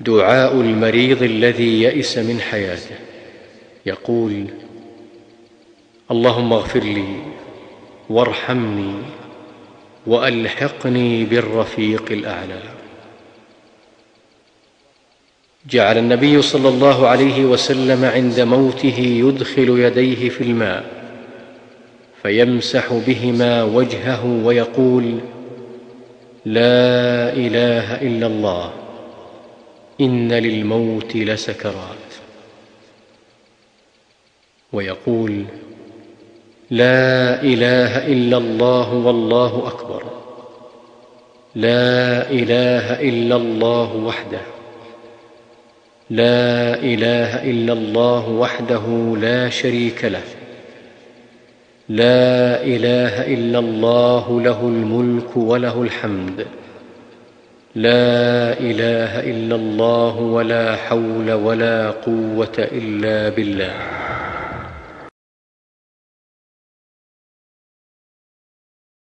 دعاء المريض الذي يئس من حياته. يقول اللهم اغفر لي وارحمني وألحقني بالرفيق الأعلى. جعل النبي صلى الله عليه وسلم عند موته يدخل يديه في الماء فيمسح بهما وجهه ويقول لا إله إلا الله. إن للموت لسكرات. ويقول لا إله إلا الله والله أكبر. لا إله إلا الله وحده. لا إله إلا الله وحده لا شريك له. لا إله إلا الله له الملك وله الحمد. لا إله إلا الله ولا حول ولا قوة إلا بالله.